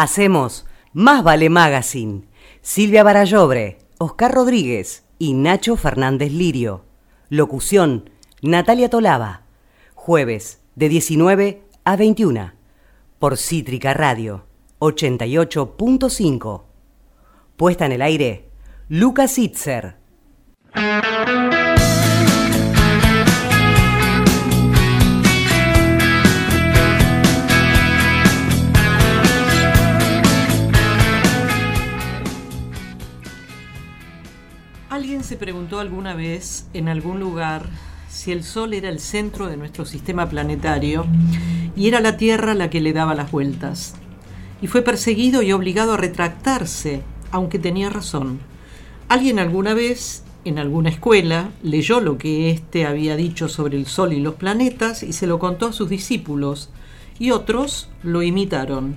Hacemos Más Vale Magazine. Silvia Barallobre, Oscar Rodríguez y Nacho Fernández Lirio. Locución, Natalia Tolaba. Jueves de 19 a 21 por Cítrica Radio 88.5. Puesta en el aire, Lucas Itzer. Se preguntó alguna vez en algún lugar si el Sol era el centro de nuestro sistema planetario y era la Tierra la que le daba las vueltas. Y fue perseguido y obligado a retractarse, aunque tenía razón. Alguien alguna vez, en alguna escuela, leyó lo que éste había dicho sobre el Sol y los planetas y se lo contó a sus discípulos, y otros lo imitaron.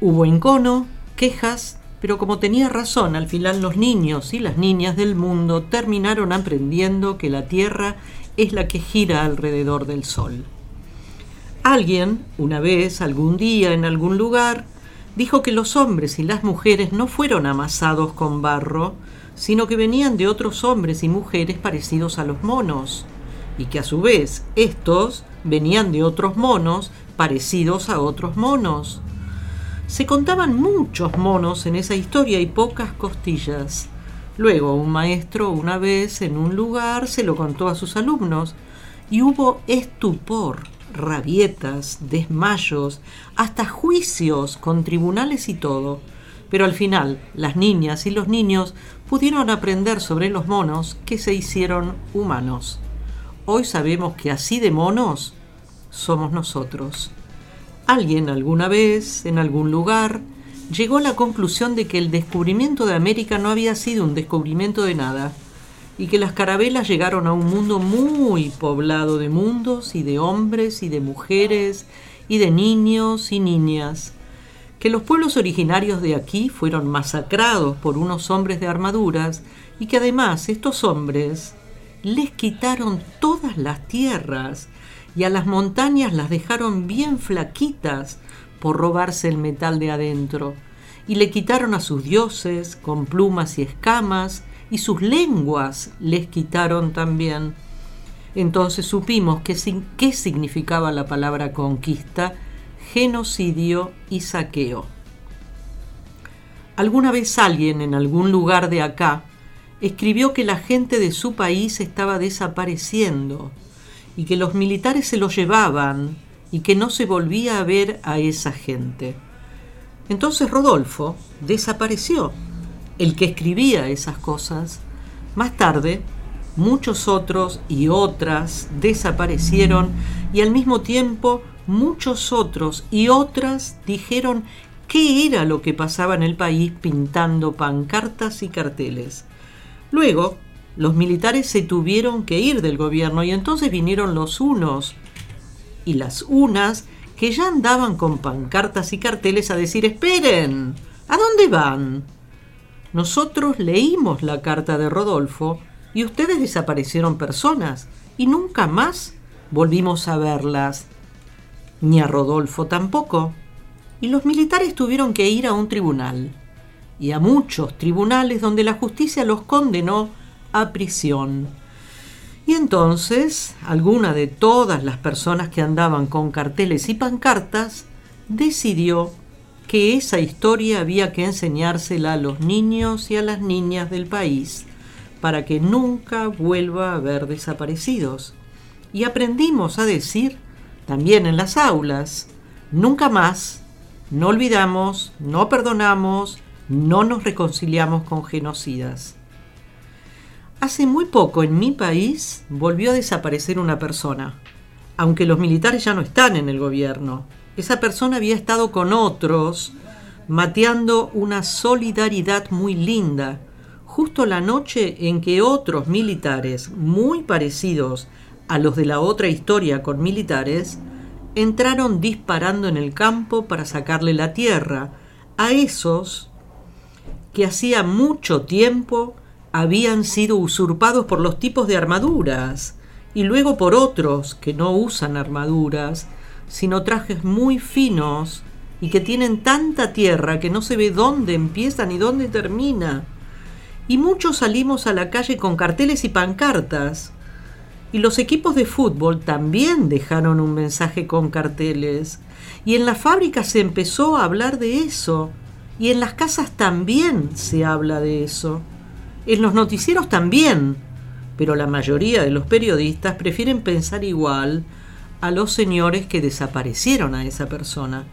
Hubo encono, quejas, pero como tenía razón, al final los niños y las niñas del mundo terminaron aprendiendo que la Tierra es la que gira alrededor del Sol. Alguien, una vez, algún día, en algún lugar, dijo que los hombres y las mujeres no fueron amasados con barro, sino que venían de otros hombres y mujeres parecidos a los monos, y que a su vez estos venían de otros monos parecidos a otros monos. Se contaban muchos monos en esa historia y pocas costillas. Luego un maestro una vez en un lugar se lo contó a sus alumnos y hubo estupor, rabietas, desmayos, hasta juicios con tribunales y todo. Pero al final las niñas y los niños pudieron aprender sobre los monos que se hicieron humanos. Hoy sabemos que así de monos somos nosotros. Alguien alguna vez, en algún lugar, llegó a la conclusión de que el descubrimiento de América no había sido un descubrimiento de nada, y que las carabelas llegaron a un mundo muy poblado de mundos y de hombres y de mujeres y de niños y niñas, que los pueblos originarios de aquí fueron masacrados por unos hombres de armaduras y que además estos hombres les quitaron todas las tierras y a las montañas las dejaron bien flaquitas por robarse el metal de adentro, y le quitaron a sus dioses con plumas y escamas, y sus lenguas les quitaron también. Entonces supimos que, qué significaba la palabra conquista, genocidio y saqueo. Alguna vez alguien en algún lugar de acá escribió que la gente de su país estaba desapareciendo, y que los militares se lo llevaban y que no se volvía a ver a esa gente. Entonces Rodolfo desapareció, el que escribía esas cosas. Más tarde, muchos otros y otras desaparecieron y al mismo tiempo muchos otros y otras dijeron qué era lo que pasaba en el país pintando pancartas y carteles. Luego, los militares se tuvieron que ir del gobierno y entonces vinieron los unos y las unas que ya andaban con pancartas y carteles a decir, esperen, ¿a dónde van? Nosotros leímos la carta de Rodolfo y ustedes desaparecieron personas y nunca más volvimos a verlas, ni a Rodolfo tampoco. Y los militares tuvieron que ir a un tribunal, y a muchos tribunales donde la justicia los condenó a prisión. Y entonces alguna de todas las personas que andaban con carteles y pancartas decidió que esa historia había que enseñársela a los niños y a las niñas del país para que nunca vuelva a haber desaparecidos. Y aprendimos a decir, también en las aulas, nunca más, no olvidamos, no perdonamos, no nos reconciliamos con genocidas. Hace muy poco en mi país volvió a desaparecer una persona, aunque los militares ya no están en el gobierno. Esa persona había estado con otros, mateando una solidaridad muy linda, justo la noche en que otros militares, muy parecidos a los de la otra historia con militares, entraron disparando en el campo para sacarle la tierra a esos que hacía mucho tiempo habían sido usurpados por los tipos de armaduras y luego por otros que no usan armaduras, sino trajes muy finos y que tienen tanta tierra que no se ve dónde empieza ni dónde termina. Y muchos salimos a la calle con carteles y pancartas. Y los equipos de fútbol también dejaron un mensaje con carteles. Y en las fábricas se empezó a hablar de eso. Y en las casas también se habla de eso. En los noticieros también. Pero la mayoría de los periodistas prefieren pensar igual a los señores que desaparecieron a esa persona.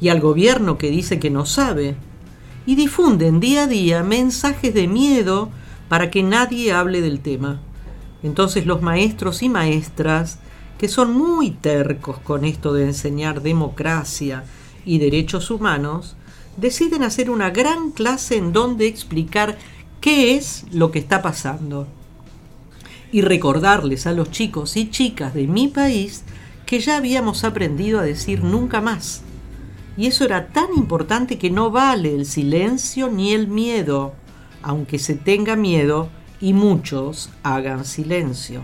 Y al gobierno que dice que no sabe. Y difunden día a día mensajes de miedo para que nadie hable del tema. Entonces los maestros y maestras, que son muy tercos con esto de enseñar democracia y derechos humanos, deciden hacer una gran clase en donde explicar qué es lo que está pasando. Y recordarles a los chicos y chicas de mi país que ya habíamos aprendido a decir nunca más. Y eso era tan importante que no vale el silencio ni el miedo, aunque se tenga miedo y muchos hagan silencio.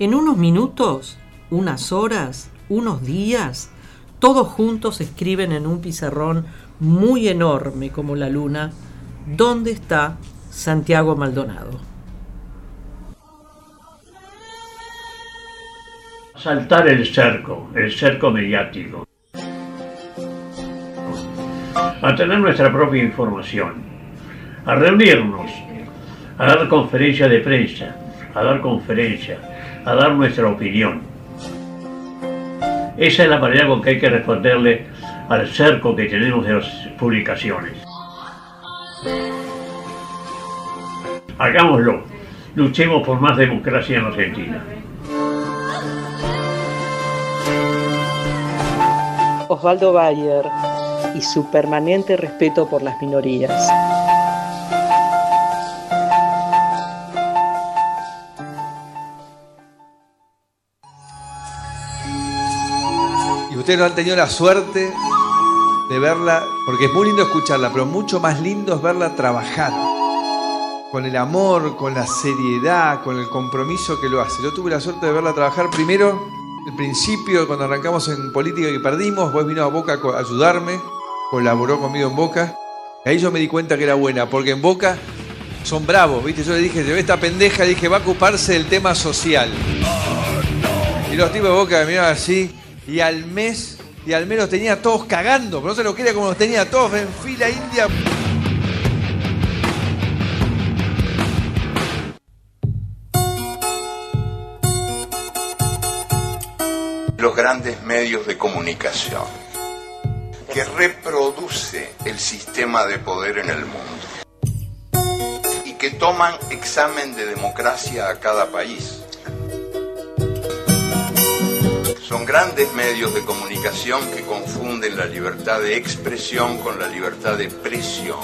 En unos minutos, unas horas, unos días, todos juntos escriben en un pizarrón muy enorme como la luna, ¿dónde está Santiago Maldonado? Saltar el cerco, el cerco mediático. A tener nuestra propia información, a reunirnos, a dar conferencia de prensa, a dar conferencia, a dar nuestra opinión. Esa es la manera con que hay que responderle al cerco que tenemos de las publicaciones. Hagámoslo, luchemos por más democracia en Argentina. Osvaldo Bayer y su permanente respeto por las minorías. ustedes no han tenido la suerte de verla, porque es muy lindo escucharla, pero mucho más lindo es verla trabajar. Con el amor, con la seriedad, con el compromiso que lo hace. Yo tuve la suerte de verla trabajar primero, el principio, cuando arrancamos en política que perdimos, vos vino a Boca a ayudarme, colaboró conmigo en Boca. Y ahí yo me di cuenta que era buena, porque en Boca son bravos, ¿viste? Yo le dije, ve esta pendeja, dije, va a ocuparse del tema social. Y los tipos de Boca me miraban así, y al mes, y al menos tenía todos cagando, pero no se lo quería como los tenía todos en fila india. Grandes medios de comunicación que reproduce el sistema de poder en el mundo y que toman examen de democracia a cada país. Son grandes medios de comunicación que confunden la libertad de expresión con la libertad de presión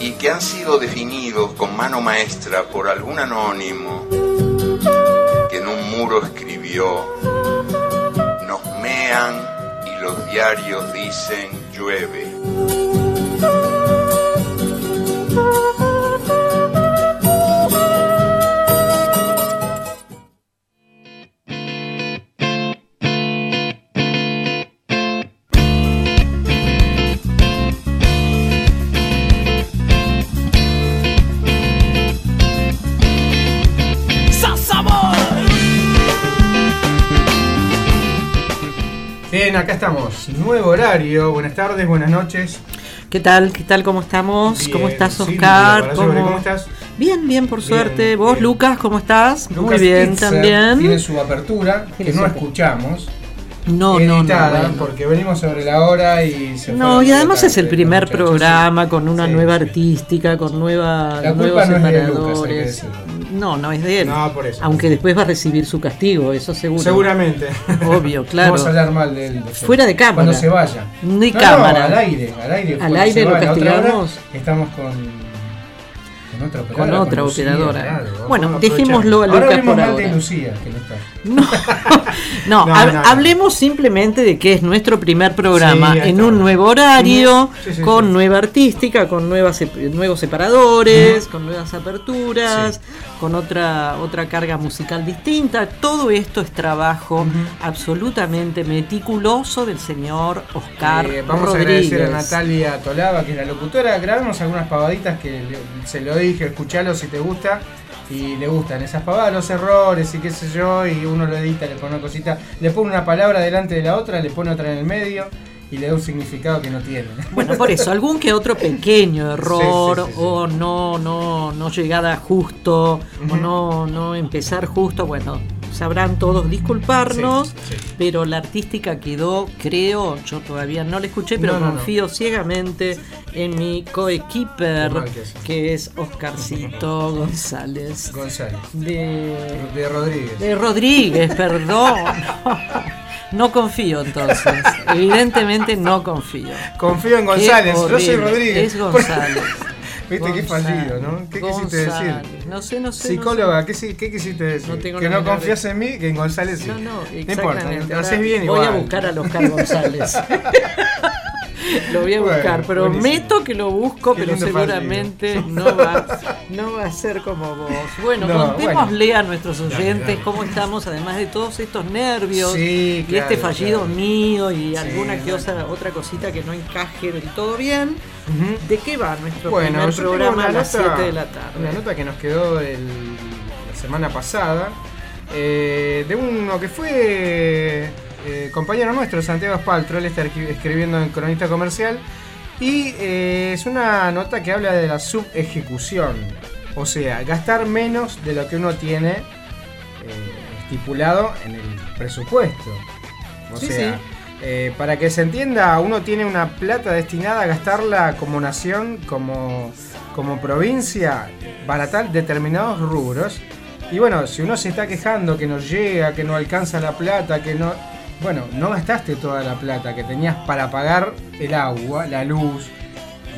y que han sido definidos con mano maestra por algún anónimo que en un muro escribió, y los diarios dicen llueve. Bien, acá estamos. Nuevo horario. Buenas tardes, buenas noches. ¿Qué tal? ¿Qué tal? ¿Cómo estamos? Bien, ¿Cómo estás, Oscar? ¿cómo... ¿cómo estás? Bien, bien, por Bien, suerte. ¿Vos, bien. Lucas, cómo estás? Muy Lucas bien, Itzer también. Tiene su apertura, que no escuchamos. No, no, no. bueno. porque venimos sobre la hora y se No, y además es el primer programa con una Sí, nueva artística, con nueva, La nuevos culpa no es Lucas, separadores. no, no es de él. No, por eso. Aunque después va a recibir su castigo, eso seguro. Seguramente. Obvio, claro. Vamos a hablar mal de él. Fuera de cámara. Cuando se vaya. Ni No, cámara. No, al aire, al aire. Al aire lo castigamos. Estamos con. Con otra operadora. Con otra Lucía, operadora. claro, Bueno, dejémoslo a. Lucas Ahora por de Lucía, que no está. No, No, hab- no, no. hablemos simplemente de que es nuestro primer programa Sí, en un nuevo horario, Ujú. Sí, sí, con nueva artística, con nuevas nuevos separadores, con nuevas aperturas. Con otra, otra carga musical distinta. Todo esto es trabajo absolutamente meticuloso del señor Oscar Eh, vamos Rodríguez. a agradecer a Natalia Tolaba, que es la locutora. Grabamos algunas pavaditas que le- se lo dije, escuchalo si te gusta. Y le gustan esas pavadas, los errores y qué sé yo. Y uno lo edita, le pone una cosita, le pone una palabra delante de la otra, le pone otra en el medio y le da un significado que no tiene. Bueno, por eso, algún que otro pequeño error Sí, sí, sí, sí. o no, no, no llegada justo o no, no empezar justo, bueno, sabrán todos disculparnos, Sí, sí. pero la artística quedó, creo, yo todavía no la escuché, pero No, no, no. confío ciegamente en mi coequiper, que es Oscarcito González. González. De, De Rodríguez. de Rodríguez, perdón. No confío entonces. Evidentemente no confío. Confío en Qué González, yo soy. Rodríguez. Es González. Viste qué González. fallido, ¿no? ¿Qué quisiste decir? No sé, no sé. no Psicóloga, ¿qué, si- qué quisiste decir? No tengo que no confías en mí, que en González sí. sé. No, no, No importa, exactamente. lo haces bien voy igual. a buscar al Oscar González. lo voy a Bueno, buscar. Prometo buenísimo. que lo busco, Qué pero seguramente no va, no va a ser como vos. Bueno, No, contémosle a nuestros oyentes cómo estamos, además de todos estos nervios Sí, y claro, este fallido claro. mío y Sí, alguna que otra, otra cosita que no encaje del todo bien. ¿De qué va nuestro Bueno, primer programa a las nota- 7 de la tarde? Una nota que nos quedó el- la semana pasada eh, de uno que fue eh, compañero nuestro, Santiago Espaltro. Él está escri- escribiendo en Cronista Comercial. Y eh, es una nota que habla de la subejecución. O sea, gastar menos de lo que uno tiene eh, estipulado en el presupuesto. O Sí, sea, sí. eh, para que se entienda, uno tiene una plata destinada a gastarla como nación, como, como provincia, para tal determinados rubros. Y bueno, si uno se está quejando que no llega, que no alcanza la plata, que no... Bueno, no gastaste toda la plata que tenías para pagar el agua, la luz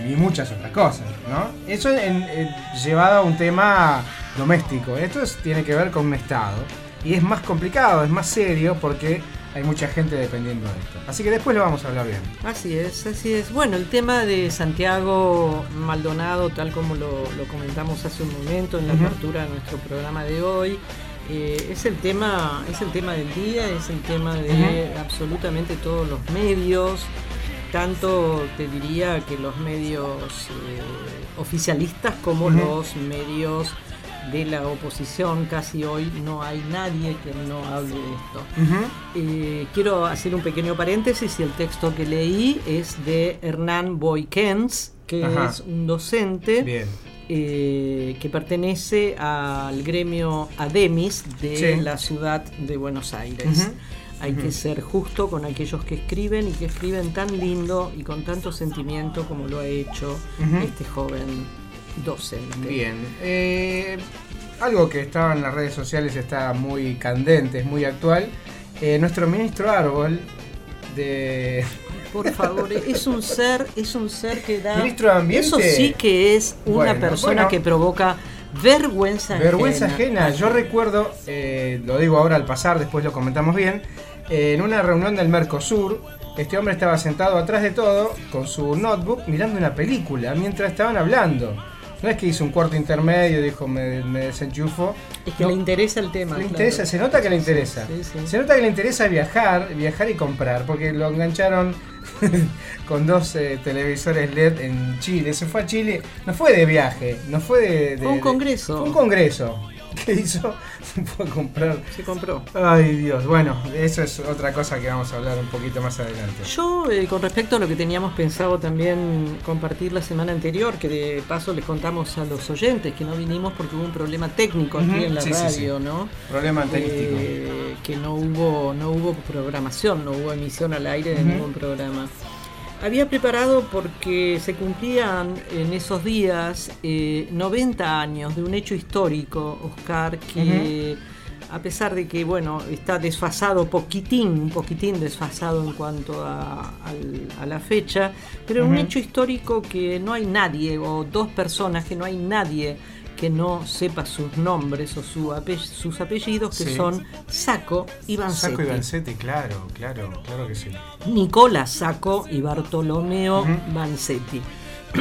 y muchas otras cosas, ¿no? Eso en- en- llevado a un tema doméstico. Esto es- tiene que ver con un Estado. Y es más complicado, es más serio porque hay mucha gente dependiendo de esto. Así que después lo vamos a hablar bien. Así es, así es. Bueno, el tema de Santiago Maldonado, tal como lo, lo comentamos hace un momento en la apertura de nuestro programa de hoy, eh, es el tema, es el tema del día, es el tema de absolutamente todos los medios. Tanto te diría que los medios eh, oficialistas como los medios de la oposición, casi hoy no hay nadie que no hable de esto. Eh, quiero hacer un pequeño paréntesis y el texto que leí es de Hernán Boykens, que Ajá. es un docente Bien. Eh, que pertenece al gremio ADEMIS de Sí. la ciudad de Buenos Aires. Hay que ser justo con aquellos que escriben y que escriben tan lindo y con tanto sentimiento como lo ha hecho este joven docente. Bien. Eh, algo que estaba en las redes sociales está muy candente, es muy actual. Eh, nuestro ministro Árbol de Por favor, es un ser, es un ser que da. Ministro de Ambiente. Eso sí que es una Bueno, persona bueno. que provoca vergüenza Vergüenza ajena. ajena. Yo recuerdo, eh, lo digo ahora al pasar, después lo comentamos bien, eh, en una reunión del Mercosur, este hombre estaba sentado atrás de todo con su notebook mirando una película mientras estaban hablando. No es que hizo un cuarto intermedio dijo me, me desenchufo. Es que No, le interesa el tema. le claro. interesa, se nota que le interesa. Sí, sí. Se nota que le interesa viajar, viajar y comprar, porque lo engancharon con dos eh, televisores LED en Chile. Se fue a Chile, no fue de viaje, no fue de. de- Fue un de- congreso. fue un congreso. ¿Qué hizo? Se fue a comprar. Se compró. Ay Dios, bueno, eso es otra cosa que vamos a hablar un poquito más adelante. Yo, eh, con respecto a lo que teníamos pensado también compartir la semana anterior, que de paso les contamos a los oyentes que no vinimos porque hubo un problema técnico aquí en la sí, radio, sí. ¿no? Problema técnico. Eh, que no hubo, no hubo programación, no hubo emisión al aire de ningún programa. Había preparado porque se cumplían en esos días eh, 90 años de un hecho histórico, Oscar, que a pesar de que bueno está desfasado poquitín, un poquitín desfasado en cuanto a, a la fecha, pero un hecho histórico que no hay nadie o dos personas que no hay nadie que no sepa sus nombres o su sus apellidos, que Sí. son Saco y Vanzetti. Saco y Vanzetti, claro, claro, claro que sí. Nicola Sacco y Bartolomeo. Vanzetti.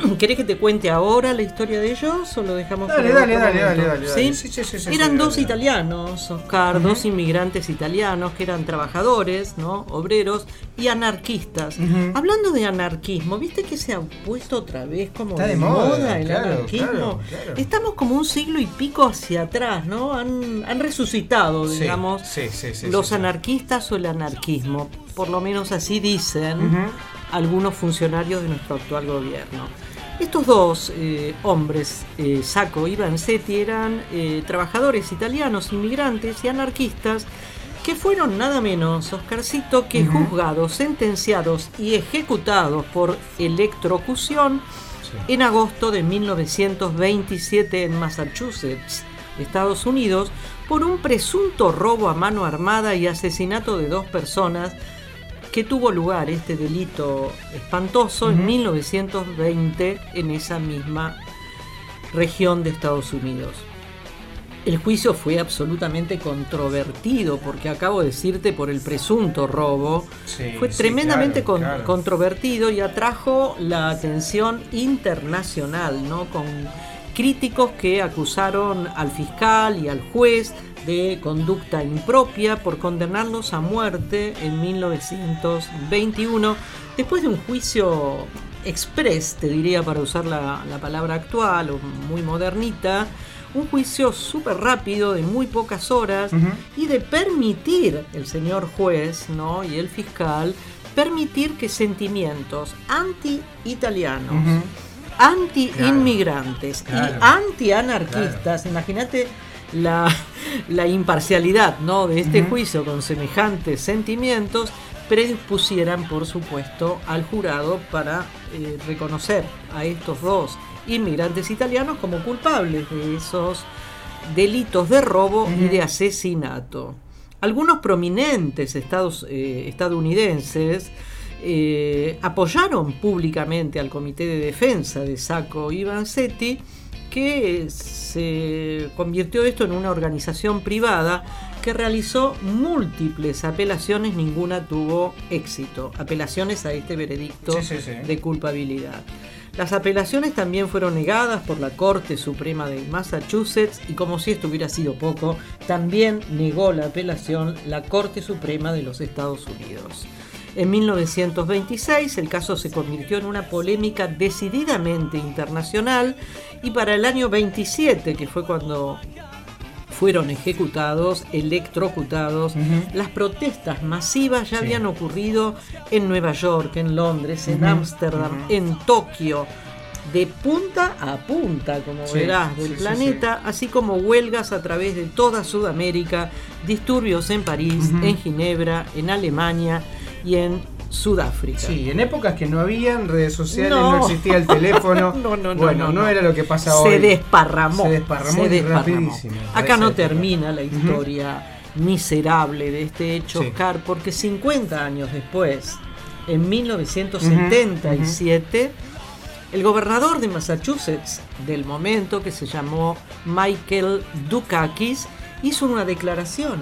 ¿Querés que te cuente ahora la historia de ellos o lo dejamos Dale, para dale, otro dale, momento? dale, dale, ¿Sí? dale. Sí, sí, sí, sí, eran sí, dos dale. italianos, Oscar, dos inmigrantes italianos que eran trabajadores, ¿no? Obreros y anarquistas. Hablando de anarquismo, ¿viste que se ha puesto otra vez como Está de moda, el claro, anarquismo? claro, claro. Estamos como un siglo y pico hacia atrás, ¿no? Han, han resucitado, digamos, los anarquistas o el anarquismo. Por lo menos así dicen Ujú. Algunos funcionarios de nuestro actual gobierno. Estos dos eh, hombres, eh, Sacco y Vanzetti, eran eh, trabajadores italianos, inmigrantes y anarquistas que fueron nada menos, Oscarcito, que juzgados, sentenciados y ejecutados por electrocución en agosto de 1927 en Massachusetts, Estados Unidos, por un presunto robo a mano armada y asesinato de dos personas que tuvo lugar este delito espantoso en 1920 en esa misma región de Estados Unidos. El juicio fue absolutamente controvertido, porque acabo de decirte por el presunto robo, Sí, fue sí, tremendamente claro, con- claro. controvertido y atrajo la atención internacional, ¿no? Con críticos que acusaron al fiscal y al juez de conducta impropia por condenarlos a muerte en 1921, después de un juicio express, te diría para usar la, la palabra actual o muy modernita, un juicio súper rápido de muy pocas horas y de permitir el señor juez ¿no? y el fiscal permitir que sentimientos anti-italianos, anti-inmigrantes Claro. y anti-anarquistas, imagínate la, la imparcialidad ¿no? de este juicio con semejantes sentimientos, predispusieran, por supuesto, al jurado para eh, reconocer a estos dos inmigrantes italianos como culpables de esos delitos de robo y de asesinato. Algunos prominentes estados, eh, estadounidenses eh, apoyaron públicamente al Comité de Defensa de Sacco y Vanzetti, que se convirtió esto en una organización privada que realizó múltiples apelaciones, ninguna tuvo éxito. Apelaciones a este veredicto Sí, sí, sí. de culpabilidad. Las apelaciones también fueron negadas por la Corte Suprema de Massachusetts y como si esto hubiera sido poco, también negó la apelación la Corte Suprema de los Estados Unidos. En 1926 el caso se convirtió en una polémica decididamente internacional y para el año 27, que fue cuando fueron ejecutados, electrocutados. Las protestas masivas ya habían ocurrido en Nueva York, en Londres, en Ámsterdam, en Tokio, de punta a punta, como Sí, verás, del sí, planeta, así como huelgas a través de toda Sudamérica, disturbios en París, en Ginebra, en Alemania y en Sudáfrica. Sí, en épocas que no habían redes sociales, no, No. existía el teléfono. No, no, no, bueno, no, era lo que pasa se hoy. desparramó. Se desparramó se desparramó. rapidísimo, para Acá no termina la historia miserable de este hecho, Sí. Oscar, porque 50 años después, en 1977, el gobernador de Massachusetts del momento, que se llamó Michael Dukakis, hizo una declaración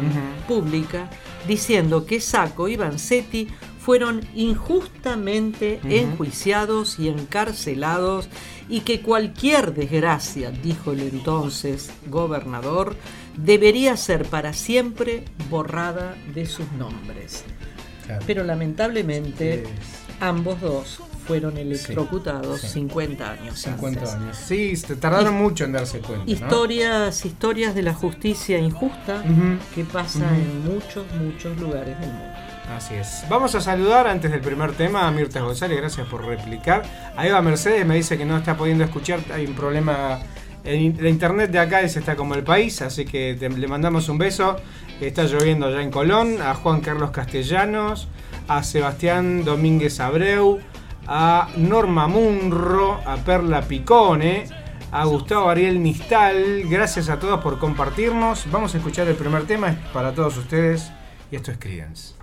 pública diciendo que Sacco y Vanzetti fueron injustamente enjuiciados y encarcelados y que cualquier desgracia, dijo el entonces gobernador, debería ser para siempre borrada de sus nombres. Claro. Pero lamentablemente. Ambos dos fueron electrocutados sí. 50 años 50 antes. años. Sí, tardaron mucho en darse cuenta. ¿no? Historias, historias de la justicia injusta que pasa en muchos, muchos lugares del mundo. Así es. Vamos a saludar antes del primer tema a Mirta González, gracias por replicar. A Eva Mercedes me dice que no está pudiendo escuchar, hay un problema. La internet de acá es está como el país, así que te- le mandamos un beso. Está lloviendo allá en Colón. A Juan Carlos Castellanos, a Sebastián Domínguez Abreu, a Norma Munro, a Perla Picone, a Gustavo Ariel Nistal. Gracias a todos por compartirnos. Vamos a escuchar el primer tema para todos ustedes y esto es Creedence.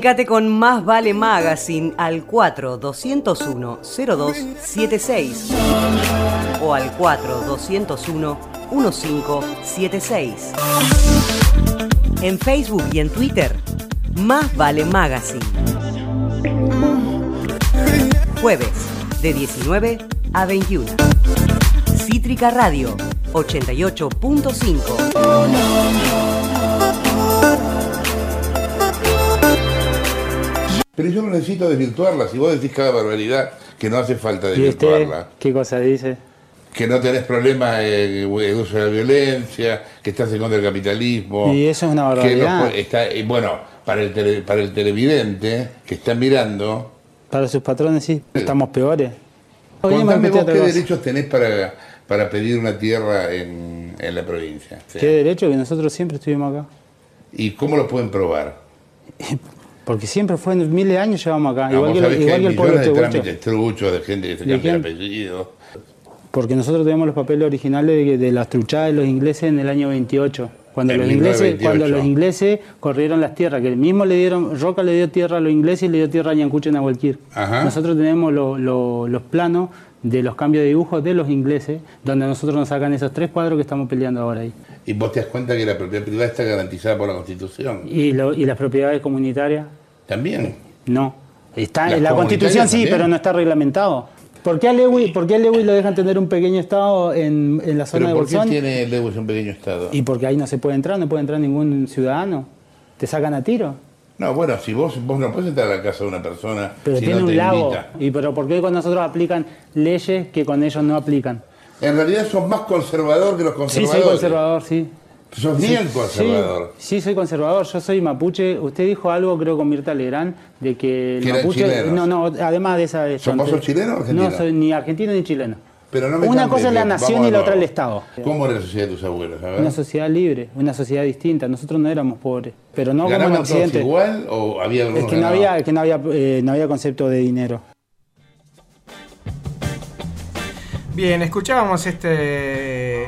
Comunicate con Más Vale Magazine al 4201-0276 o al 4201-1576. En Facebook y en Twitter, Más Vale Magazine. Jueves, de 19 a 21. Cítrica Radio, 88.5. Pero yo no necesito desvirtuarla. Si vos decís cada barbaridad, que no hace falta ¿Y usted desvirtuarla. qué cosa dice? Que no tenés problema eh, de uso de la violencia, que estás en contra del capitalismo. Y eso es una no barbaridad. está, y bueno, para el, tele- para el televidente que está mirando, Para sus patrones sí, estamos peores. Contame vos qué derechos tenés para, para pedir una tierra en, en la provincia. Sí. ¿Qué derecho que nosotros siempre estuvimos acá? ¿Y cómo lo pueden probar? Porque siempre fue en miles de años llevamos acá, igual, que, igual que el pueblo de trámites truchos de gente que se ¿De cambia quién? apellido. Porque nosotros tenemos los papeles originales de, de las truchadas de los ingleses en el año 28. Cuando En los, ingleses, 1928. cuando los ingleses corrieron las tierras, que el mismo le dieron, Roca le dio tierra a los ingleses y le dio tierra a Ñancuche en Agualquir. Nosotros tenemos lo- lo- los planos de los cambios de dibujos de los ingleses, donde nosotros nos sacan esos tres cuadros que estamos peleando ahora ahí. Y vos te das cuenta que la propiedad privada está garantizada por la Constitución. ¿Y, lo- y las propiedades comunitarias? También. No. Está Las en la Constitución sí, también. pero no está reglamentado. ¿Por qué a Lewis, por qué a Lewis lo dejan tener un pequeño estado en, en la zona de ¿por qué Bolsón? tiene Lewis un pequeño estado? Y porque ahí no se puede entrar, no puede entrar ningún ciudadano. Te sacan a tiro. No, bueno, si vos, vos no puedes entrar a la casa de una persona Pero si tiene no te un lago. invita. ¿Y pero por qué con nosotros aplican leyes que con ellos no aplican? En realidad sos más conservador que los Sí, conservadores. soy conservador, sí. Sos bien conservador. Sí, sí, soy conservador. Yo soy mapuche. Usted dijo algo, creo, con Mirta Legrand, de que el Que mapuche. chilenos. No, no, además de esa. ¿Sos- vos sos chileno o argentino? No, soy ni argentino ni chileno. Pero no me Una cambies, cosa es la nación y la otra el. Estado. ¿Cómo era la sociedad de tus abuelos? A ver. Una sociedad libre, una sociedad distinta. Nosotros no éramos pobres, pero no como en ¿Ganaban todos Occidente. igual o había Es algunos que no había, es que no había, eh, no había concepto de dinero. Bien, escuchábamos este,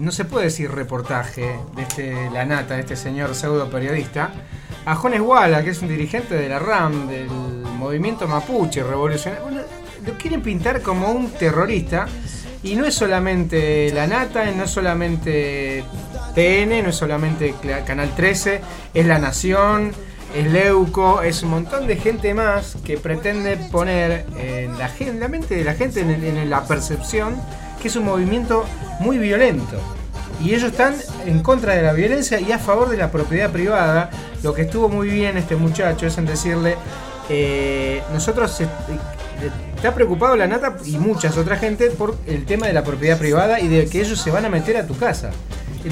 no se puede decir reportaje de este, la nata, de este señor pseudo periodista, a Jones Walla, que es un dirigente de la RAM, del movimiento mapuche revolucionario. Lo quieren pintar como un terrorista y no es solamente la nata, no es solamente TN, no es solamente Canal 13, es La Nación, es Leuco, es un montón de gente más que pretende poner en la, la mente de la gente, en la percepción, que es un movimiento muy violento. Y ellos están en contra de la violencia y a favor de la propiedad privada. Lo que estuvo muy bien este muchacho es en decirle, eh, nosotros está preocupado la nata y muchas otras gente por el tema de la propiedad privada y de que ellos se van a meter a tu casa.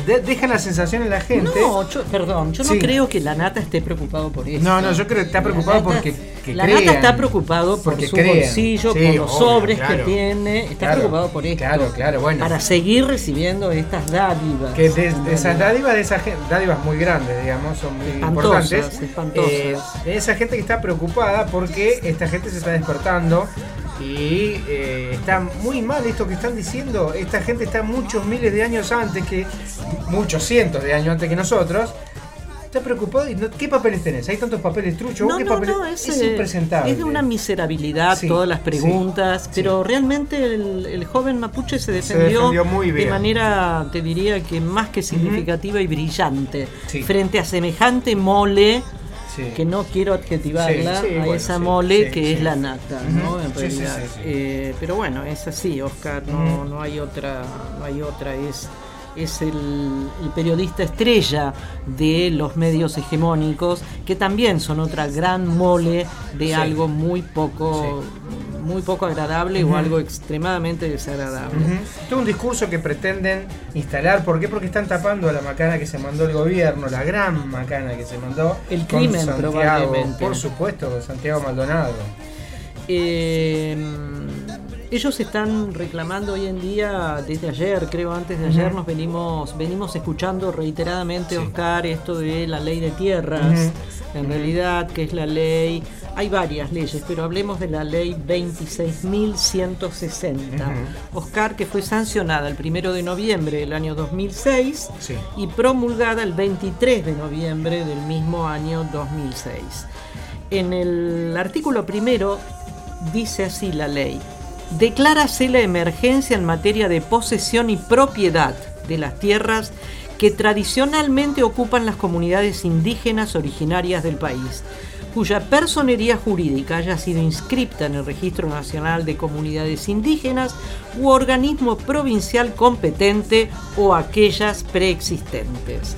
De- dejan la sensación en la gente. No, yo- perdón, yo Sí. no creo que la nata esté preocupado por eso. No, no, yo creo que está preocupado La nata- porque que la crean, nata está preocupado por su crean. bolsillo, Sí, por los obvio, sobres claro. que tiene. Está Claro, preocupado por esto. Claro, claro, bueno. Para seguir recibiendo estas dádivas. que de, En de esas dádivas de esa gente, dádivas muy grandes, digamos, son muy Espantosas, importantes. espantosas. eh, esa gente que está preocupada porque esta gente se está despertando y eh, está muy mal esto que están diciendo. Esta gente está muchos miles de años antes que, muchos cientos de años antes que nosotros. Está preocupado y no- ¿qué papeles tenés? Hay tantos papeles truchos. ¿vos No, qué no, papeles? no, es, es, eh, impresentable. Es de una miserabilidad Sí, todas las preguntas, sí. pero realmente el, el joven mapuche se Se defendió, defendió muy bien. de manera, te diría que más que significativa y brillante, frente a semejante mole. Sí. Que no quiero adjetivarla Sí, a bueno, esa mole que es la nata, ¿no? En realidad. Eh, pero bueno, es así, Oscar, no, no hay otra, no hay otra, es es el, el periodista estrella de los medios hegemónicos, que también son otra gran mole de Sí. algo muy poco, muy poco agradable o algo extremadamente desagradable. Ujú. Todo un discurso que pretenden instalar. ¿Por qué? Porque están tapando a la macana que se mandó el gobierno, la gran macana que se mandó. El con crimen, Santiago, probablemente. Por supuesto, con Santiago Maldonado. Eh, ellos están reclamando hoy en día, desde ayer, creo antes de ayer, nos venimos, venimos escuchando reiteradamente, Oscar, esto de la ley de tierras, en realidad, que es la ley hay varias leyes, pero hablemos de la ley 26.160. Oscar, que fue sancionada el primero de noviembre del año 2006 Sí. y promulgada el 23 de noviembre del mismo año 2006. En el artículo primero dice así la ley. Declárase la emergencia en materia de posesión y propiedad de las tierras que tradicionalmente ocupan las comunidades indígenas originarias del país, cuya personería jurídica haya sido inscripta en el Registro Nacional de Comunidades Indígenas u organismo provincial competente o aquellas preexistentes.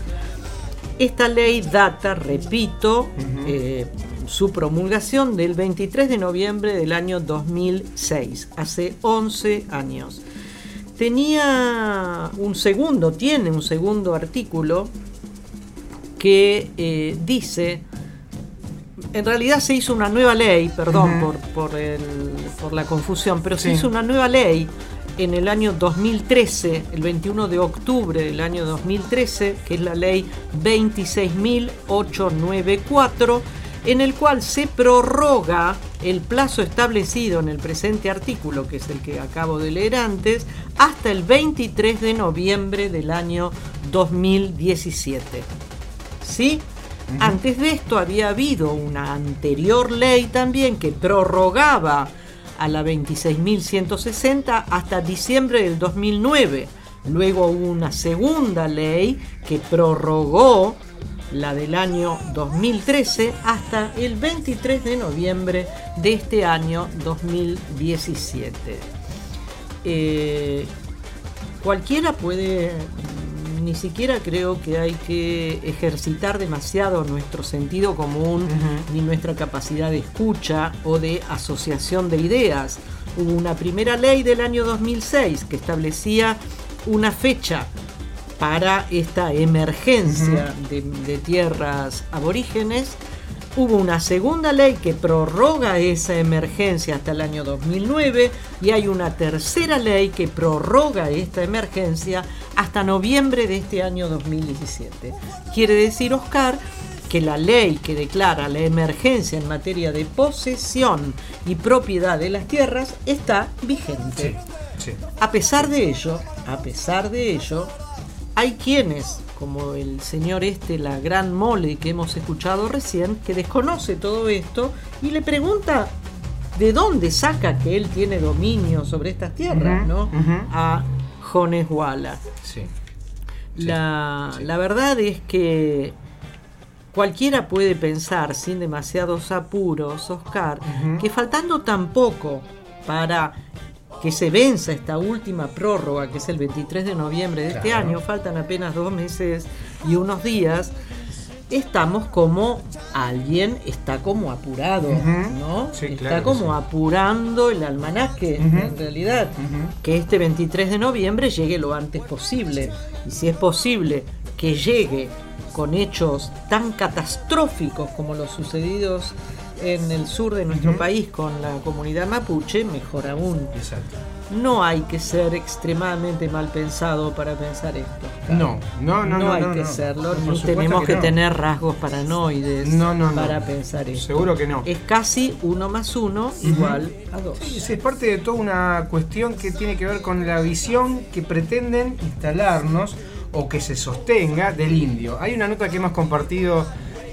Esta ley data, repito, eh, su promulgación del 23 de noviembre del año 2006, hace 11 años. Tenía un segundo, tiene un segundo artículo que eh, dice, en realidad se hizo una nueva ley, perdón por, por el- por la confusión, pero se hizo una nueva ley en el año 2013, el 21 de octubre del año 2013, que es la ley 26.894, en el cual se prorroga el plazo establecido en el presente artículo, que es el que acabo de leer antes, hasta el 23 de noviembre del año 2017. ¿Sí? Antes de esto había habido una anterior ley también que prorrogaba a la 26.160 hasta diciembre del 2009. Luego hubo una segunda ley que prorrogó la del año 2013 hasta el 23 de noviembre de este año 2017. Eh, cualquiera puede, ni siquiera creo que hay que ejercitar demasiado nuestro sentido común ni nuestra capacidad de escucha o de asociación de ideas. Hubo una primera ley del año 2006 que establecía una fecha para esta emergencia de, de tierras aborígenes. Hubo una segunda ley que prorroga esa emergencia hasta el año 2009 y hay una tercera ley que prorroga esta emergencia hasta noviembre de este año 2017. Quiere decir, Oscar, que la ley que declara la emergencia en materia de posesión y propiedad de las tierras está vigente. Sí. A pesar de ello, a pesar de ello, hay quienes, como el señor este, la gran mole que hemos escuchado recién, que desconoce todo esto y le pregunta de dónde saca que él tiene dominio sobre estas tierras, ¿no? A Jones Walla. Sí. La, la verdad es que cualquiera puede pensar, sin demasiados apuros, Oscar, que faltando tan poco para que se venza esta última prórroga, que es el 23 de noviembre de este año, faltan apenas dos meses y unos días, estamos como alguien está como apurado. ¿no? Sí, está claro como sí. apurando el almanaque, en realidad, que este 23 de noviembre llegue lo antes posible. Y si es posible que llegue con hechos tan catastróficos como los sucedidos en el sur de nuestro país con la comunidad mapuche, mejor aún. Exacto. No hay que ser extremadamente mal pensado para pensar esto. No, no, no, no. hay no, que no. serlo, ni supuesto tenemos que, no. tener rasgos paranoides No, no, no. para pensar esto. Seguro que no. Es casi uno más uno igual a dos. Sí, es parte de toda una cuestión que tiene que ver con la visión que pretenden instalarnos o que se sostenga del indio. Hay una nota que hemos compartido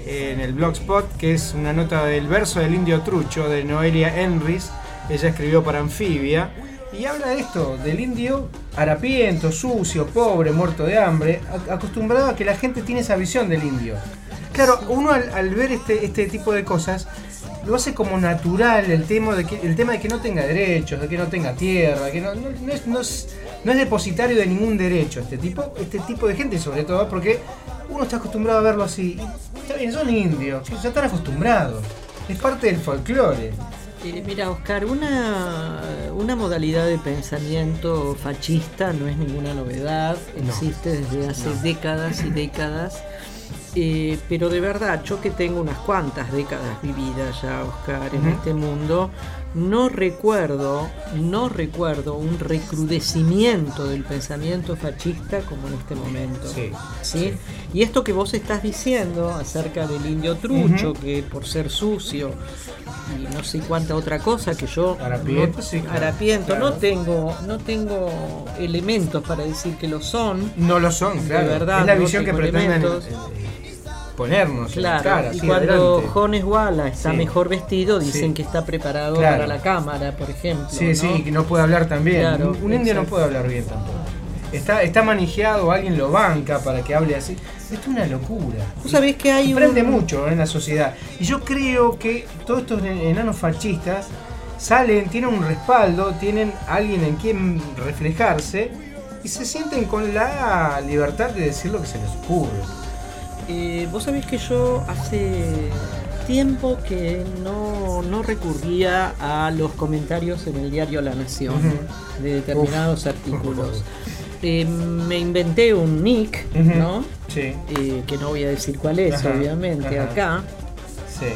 en el blogspot que es una nota del verso del indio trucho de Noelia Enris. Ella escribió para Anfibia y habla de esto, del indio harapiento, sucio, pobre, muerto de hambre, acostumbrado a que la gente tiene esa visión del indio. Claro, uno al, al ver este, este tipo de cosas lo hace como natural el tema de que el tema de que no tenga derechos, de que no tenga tierra, que no, no- no es, no es- no es depositario de ningún derecho este tipo, este tipo de gente sobre todo porque uno está acostumbrado a verlo así. Está bien, son indios, ya están acostumbrados. Es parte del folclore. Eh, mira, Oscar, una, una modalidad de pensamiento fascista no es ninguna novedad, No. existe desde hace décadas y décadas. Eh, pero de verdad, yo que tengo unas cuantas décadas vividas ya, Oscar, en este mundo, no recuerdo, no recuerdo un recrudecimiento del pensamiento fascista como en este momento. Sí, Y esto que vos estás diciendo acerca del indio trucho, que por ser sucio y no sé cuánta otra cosa que yo Harapiento, no, sí, claro, harapiento, claro. no tengo, no tengo elementos para decir que lo son. No lo son, De claro. verdad, es la no visión que pretenden elementos. La Claro, cara. y cuando adelante. Jones Walla está Sí. mejor vestido, dicen Sí. que está preparado Claro. para la cámara, por ejemplo. Sí, ¿no? sí, que no puede hablar tan bien. Claro, un un indio no puede hablar bien tampoco. Está, está manejado, alguien lo banca para que hable así. Esto es una locura. Vos sabés que hay prende un- mucho en la sociedad. Y yo creo que todos estos enanos fascistas salen, tienen un respaldo, tienen alguien en quien reflejarse y se sienten con la libertad de decir lo que se les ocurre. Eh, Vos sabés que yo hace tiempo que no, no recurría a los comentarios en el diario La Nación de determinados Uf. artículos. Eh, me inventé un nick. ¿no? Sí, Eh, que no voy a decir cuál es, Ajá, obviamente, ajá. acá. sí.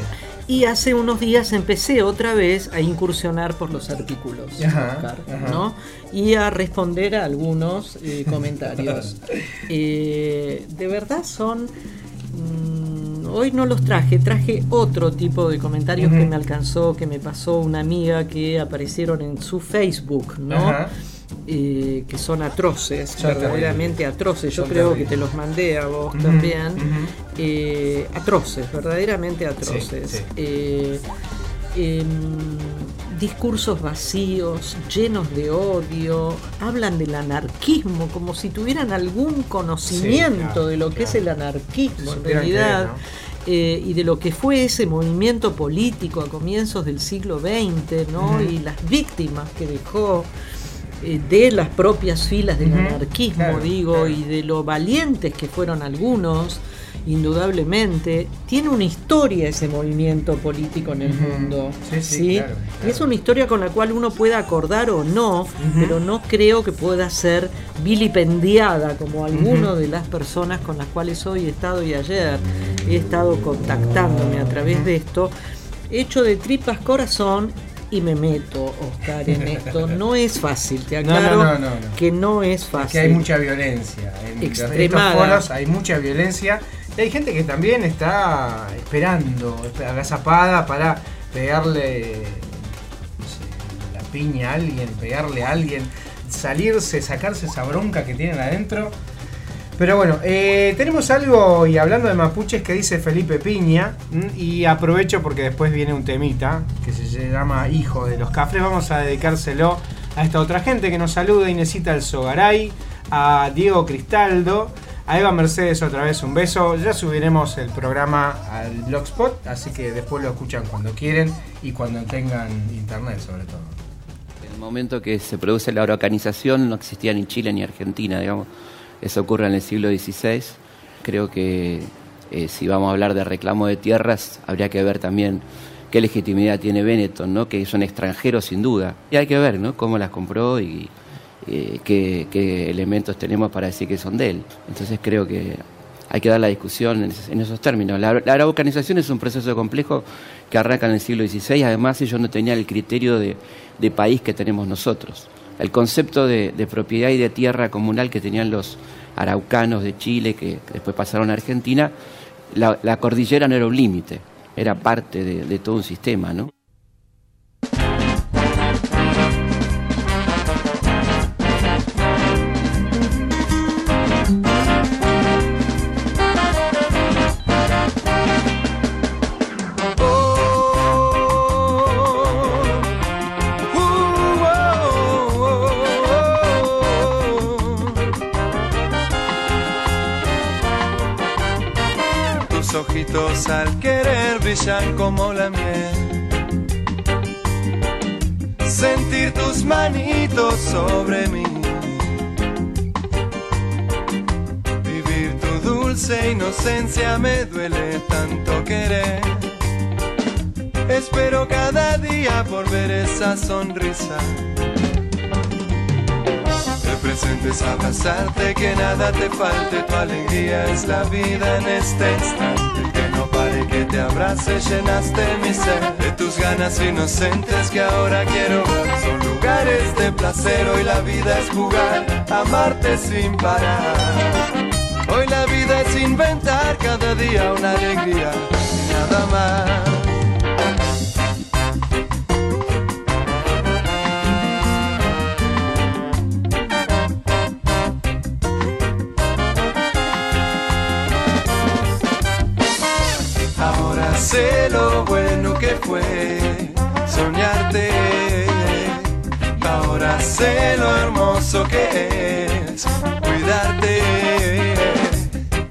Y hace unos días empecé otra vez a incursionar por los artículos, Ajá, Oscar. ¿no? Y a responder a algunos eh, comentarios. De verdad son... mm, hoy no los traje, traje otro tipo de comentarios que me alcanzó, que me pasó una amiga que aparecieron en su Facebook, ¿no? Eh, que son atroces, Son verdaderamente atroces. Yo Son creo que te los mandé a vos también. Eh, atroces, verdaderamente atroces. Sí, sí. Eh, em, discursos vacíos, llenos de odio, hablan del anarquismo como si tuvieran algún conocimiento Sí, claro, de lo que claro. es el anarquismo en realidad. eh, y de lo que fue ese movimiento político a comienzos del siglo XX, ¿no? Y las víctimas que dejó eh, de las propias filas del anarquismo, claro, digo, claro. y de lo valientes que fueron algunos, indudablemente. Tiene una historia ese movimiento político en el mundo. Sí, sí, claro, es una historia con la cual uno puede acordar o no, pero no creo que pueda ser vilipendiada como alguno de las personas con las cuales hoy he estado y ayer he estado contactándome a través de esto, hecho de tripas corazón y me meto, Oscar, en esto. No es fácil, te No, no, aclaro no, no, no. que no es Es fácil. que hay mucha violencia. En Extremada. estos foros hay mucha violencia. Hay gente que también está esperando, espe- agazapada para pegarle la piña a alguien, pegarle a alguien, salirse, sacarse esa bronca que tienen adentro. Pero bueno, eh, tenemos algo, y hablando de mapuches, que dice Felipe Piña, y aprovecho porque después viene un temita que se llama Hijo de los Cafres. Vamos a dedicárselo a esta otra gente que nos saluda, Inesita Alzogaray, a Diego Cristaldo, a Eva Mercedes otra vez un beso. Ya subiremos el programa al Blogspot, así que después lo escuchan cuando quieren y cuando tengan internet sobre todo. En el momento que se produce la organización no existía ni Chile ni Argentina, digamos. Eso ocurre en el siglo XVI. Creo que eh, si vamos a hablar de reclamo de tierras, habría que ver también qué legitimidad tiene Benetton, ¿no? que es un extranjero sin duda. Y hay que ver ¿no? cómo las compró y eh, qué, elementos tenemos para decir que son de él. Entonces creo que hay que dar la discusión en esos, términos. La, araucanización es un proceso complejo que arranca en el siglo XVI, además ellos no tenían el criterio de, país que tenemos nosotros. El concepto de, propiedad y de tierra comunal que tenían los araucanos de Chile, que, después pasaron a Argentina, la, la cordillera no era un límite, era parte de, de todo un sistema, ¿no? Al querer brillan como la miel. Sentir tus manitos sobre mí. Vivir tu dulce inocencia me duele tanto querer. Espero cada día por ver esa sonrisa. El presentes a abrazarte, que nada te falte, tu alegría es la vida en este instante. Que te abrace, llenaste mi ser de tus ganas inocentes que ahora quiero. Son lugares de placer, hoy la vida es jugar, amarte sin parar. Hoy la vida es inventar cada día una alegría, nada más. Fue soñarte. Ahora sé lo hermoso que es cuidarte.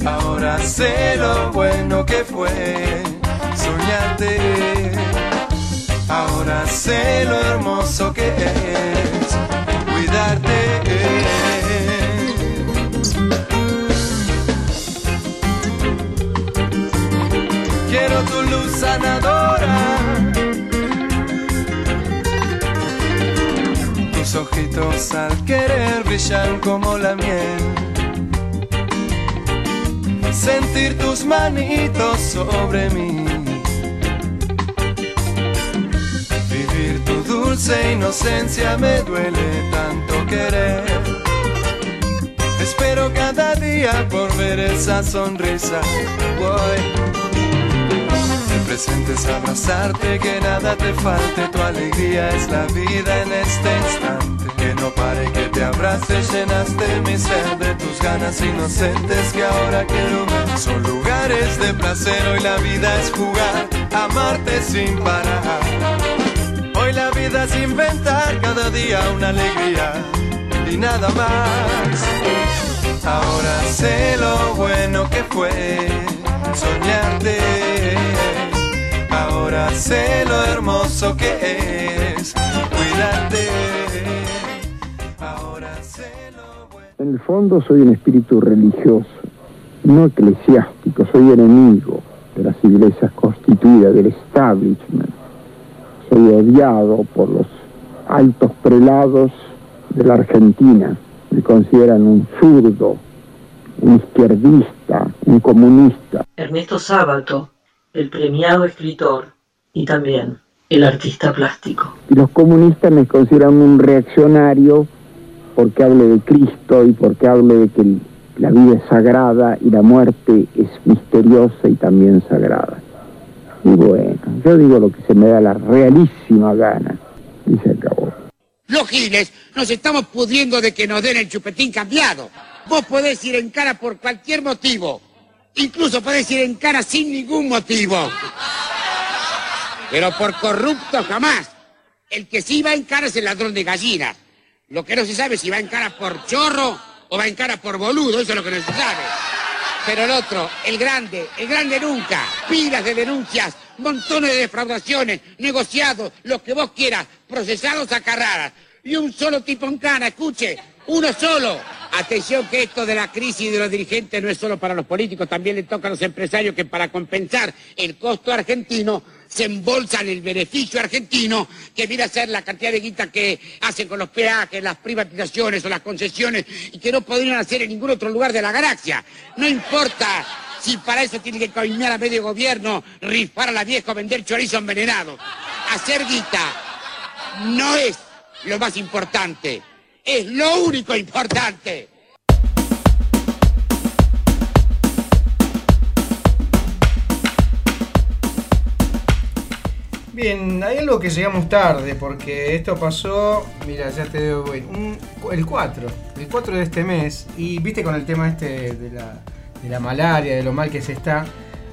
Ahora sé lo bueno que fue soñarte. Ahora sé lo hermoso que es cuidarte. Sanadora. Tus ojitos al querer brillan como la miel. Sentir tus manitos sobre mí. Vivir tu dulce inocencia me duele tanto querer. Espero cada día por ver esa sonrisa. Voy presentes abrazarte, que nada te falte, tu alegría es la vida en este instante. Que no pare que te abrace, llenaste mi ser de tus ganas inocentes que ahora quiero ver. Son lugares de placer, hoy la vida es jugar, amarte sin parar. Hoy la vida es inventar cada día una alegría y nada más. Ahora sé lo bueno que fue soñarte. Ahora sé lo hermoso que es cuidarte. Ahora sé lo bueno. En el fondo soy un espíritu religioso, no eclesiástico, soy enemigo de las iglesias constituidas, del establishment. Soy odiado por los altos prelados de la Argentina. Me consideran un zurdo, un izquierdista, un comunista. Ernesto Sábato, el premiado escritor y también el artista plástico. Y los comunistas me consideran un reaccionario porque hablo de Cristo y porque hablo de que la vida es sagrada y la muerte es misteriosa y también sagrada. Y bueno, yo digo lo que se me da la realísima gana y se acabó. Los giles nos estamos pudriendo de que nos den el chupetín cambiado. Vos podés ir en cara por cualquier motivo. Incluso podés ir en cara sin ningún motivo. Pero por corrupto jamás. El que sí va en cara es el ladrón de gallinas. Lo que no se sabe es si va en cara por chorro o va en cara por boludo. Eso es lo que no se sabe. Pero el otro, el grande, el grande nunca. Pilas de denuncias, montones de defraudaciones, negociados, lo que vos quieras, procesados a carradas. Y un solo tipo en cana, escuche, uno solo. Atención que esto de la crisis de los dirigentes no es solo para los políticos, también le toca a los empresarios que para compensar el costo argentino se embolsan el beneficio argentino que viene a ser la cantidad de guita que hacen con los peajes, las privatizaciones o las concesiones y que no podrían hacer en ningún otro lugar de la galaxia. No importa si para eso tiene que coimear a medio gobierno, rifar a la vieja o vender chorizo envenenado. Hacer guita no es lo más importante es lo único importante. Bien, hay algo que llegamos tarde porque esto pasó, mira, ya te digo, un- el 4, el 4 de este mes, y viste con el tema este de la, de la malaria, de lo mal que se está,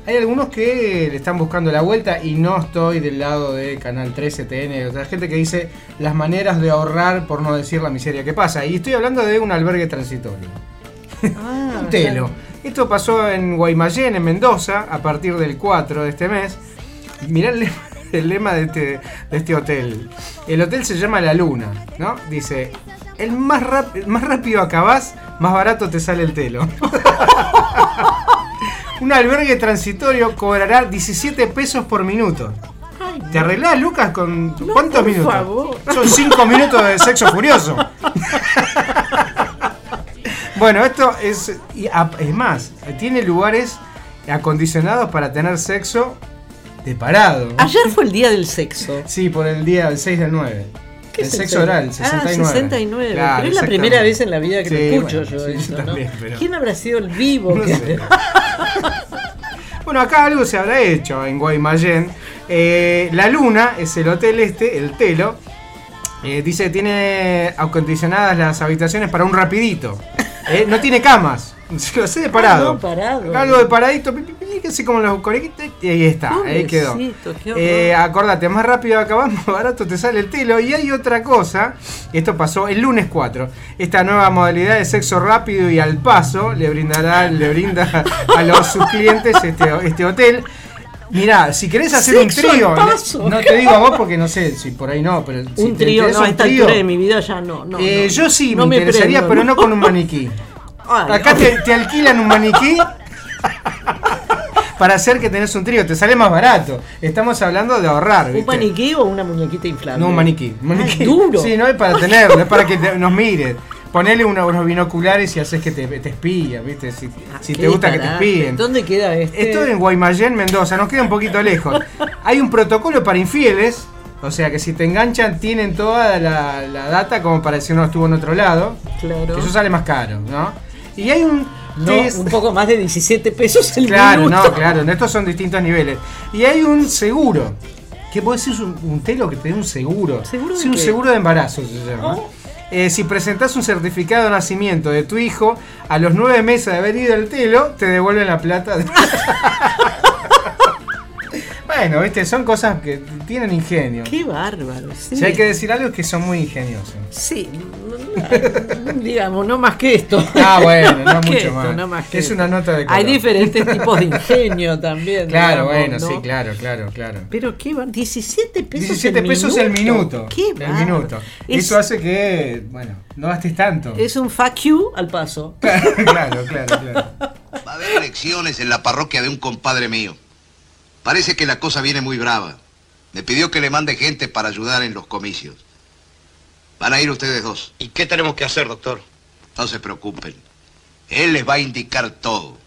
hay algunos que le están buscando la vuelta y no estoy del lado de Canal 13, TN, otra gente que dice las maneras de ahorrar por no decir la miseria que pasa, y estoy hablando de un albergue transitorio. un telo. Esto pasó en Guaymallén, en Mendoza, a partir del 4 de este mes. Mirá el lema, el lema de, este, de este hotel. El hotel se llama La Luna, ¿no? Dice, el más, rap- más rápido acabás, más barato te sale el telo. Un albergue transitorio cobrará 17 pesos por minuto. ¿Te arreglás, Lucas, con cuántos por minutos? favor. Son 5 minutos de sexo furioso. Bueno, esto es. Es más, tiene lugares acondicionados para tener sexo de parado. Ayer fue el día del sexo. Sí, por el día del 6 del 9. ¿Qué el sexo oral, Ah, 69. 69. Claro, pero es la primera vez en la vida que Sí, lo escucho bueno, yo sí, eso, ¿Quién habrá sido el vivo? No que- sé. Bueno, acá algo se habrá hecho en Guaymallén. Eh, la Luna es el hotel este, el Telo. Eh, dice que tiene acondicionadas las habitaciones para un rapidito. Eh, no tiene camas. Lo sé de parado. Ah, no, parado. Algo de paradito, así como los conequitos, y ahí está, ahí quedó. Eh, acordate, más rápido acá más barato te sale el telo. Y hay otra cosa, esto pasó el lunes 4. Esta nueva modalidad de sexo rápido y al paso le brindará, le brinda a los sus clientes este, este hotel. Mirá, si querés hacer Sexo un trío, paso. no te digo a vos porque no sé si por ahí no, pero si un trío, no, a esta altura de mi vida ya no. no, eh, no. yo sí No me interesaría, prendo, pero no con un maniquí. Ay, Acá te, te alquilan un maniquí para hacer que tenés un trío, te sale más barato. Estamos hablando de ahorrar. ¿Un ¿viste? maniquí o una muñequita inflable? No, un maniquí. un maniquí. Ay, duro. Sí, no es para tenerlo, es para que te- nos mires. Ponele unos binoculares y haces que te, te espían, ¿viste? Si, si te gusta que te espíen. ¿Dónde queda este? Esto en Guaymallén, Mendoza, nos queda un poquito lejos. Hay un protocolo para infieles, o sea que si te enganchan tienen toda la, la data como para decir no estuvo en otro lado. Claro. Que eso sale más caro, ¿no? Y hay un No, test- un poco más de 17 pesos el Claro, minuto. no, claro, estos son distintos niveles. Y hay un seguro. Que puede ser un, un telo que te dé un seguro. ¿Seguro de Sí, un qué? seguro de embarazo se llama. Eh, si presentás un certificado de nacimiento de tu hijo, a los nueve meses de haber ido al telo, te devuelven la plata. de- bueno, viste, son cosas que tienen ingenio. Qué bárbaro. Sí. Si hay que decir algo es que son muy ingeniosos. Sí, digamos, no más que esto. Ah, bueno, no mucho esto, más. no más que Es esto. una nota de Hay color. diferentes tipos de ingenio también. Claro, digamos, bueno, ¿no? sí, claro, claro, claro. Pero qué va, 17 pesos 17 el pesos minuto. el minuto. Qué el minuto. Es, Eso hace que, bueno, no gastes tanto. es un fuck you al paso. claro, claro, claro. Va a haber elecciones en la parroquia de un compadre mío. Parece que la cosa viene muy brava. Me pidió que le mande gente para ayudar en los comicios. Van a ir ustedes dos. ¿Y qué tenemos que hacer, doctor? No se preocupen. Él les va a indicar todo.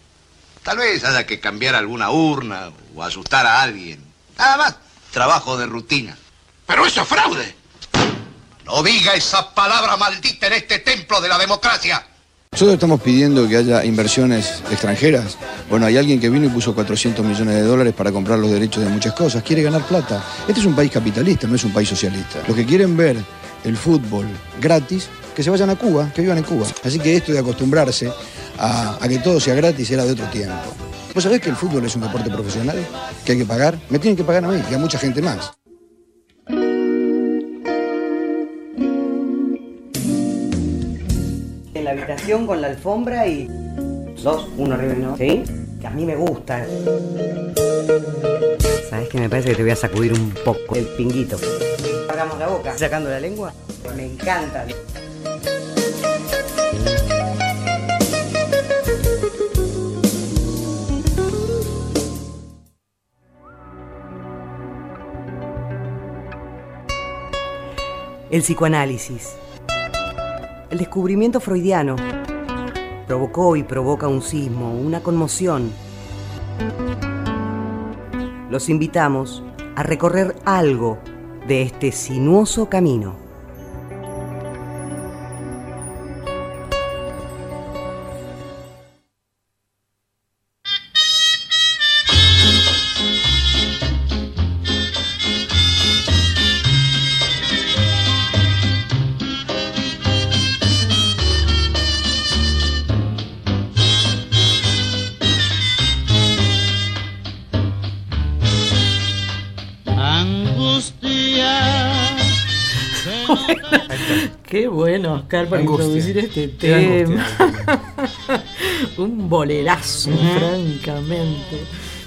Tal vez haya que cambiar alguna urna o asustar a alguien. Nada más. Trabajo de rutina. Pero eso es fraude. No diga esa palabra maldita en este templo de la democracia. Nosotros estamos pidiendo que haya inversiones extranjeras. Bueno, hay alguien que vino y puso 400 millones de dólares para comprar los derechos de muchas cosas. Quiere ganar plata. Este es un país capitalista, no es un país socialista. Los que quieren ver el fútbol gratis, que se vayan a Cuba, que vivan en Cuba. Así que esto de acostumbrarse a, que todo sea gratis era de otro tiempo. ¿Vos sabés que el fútbol es un deporte profesional? Que hay que pagar. Me tienen que pagar a mí y a mucha gente más. En la habitación con la alfombra y. Dos, uno arriba y uno. ¿Sí? Que a mí me gusta. ¿Sabes qué? Me parece que te voy a sacudir un poco el pinguito. Hagamos la boca. Sacando la lengua. Me encanta. El psicoanálisis. El descubrimiento freudiano provocó y provoca un sismo, una conmoción. Los invitamos a recorrer algo de este sinuoso camino. Para Angustia. introducir este tema. un bolerazo, francamente.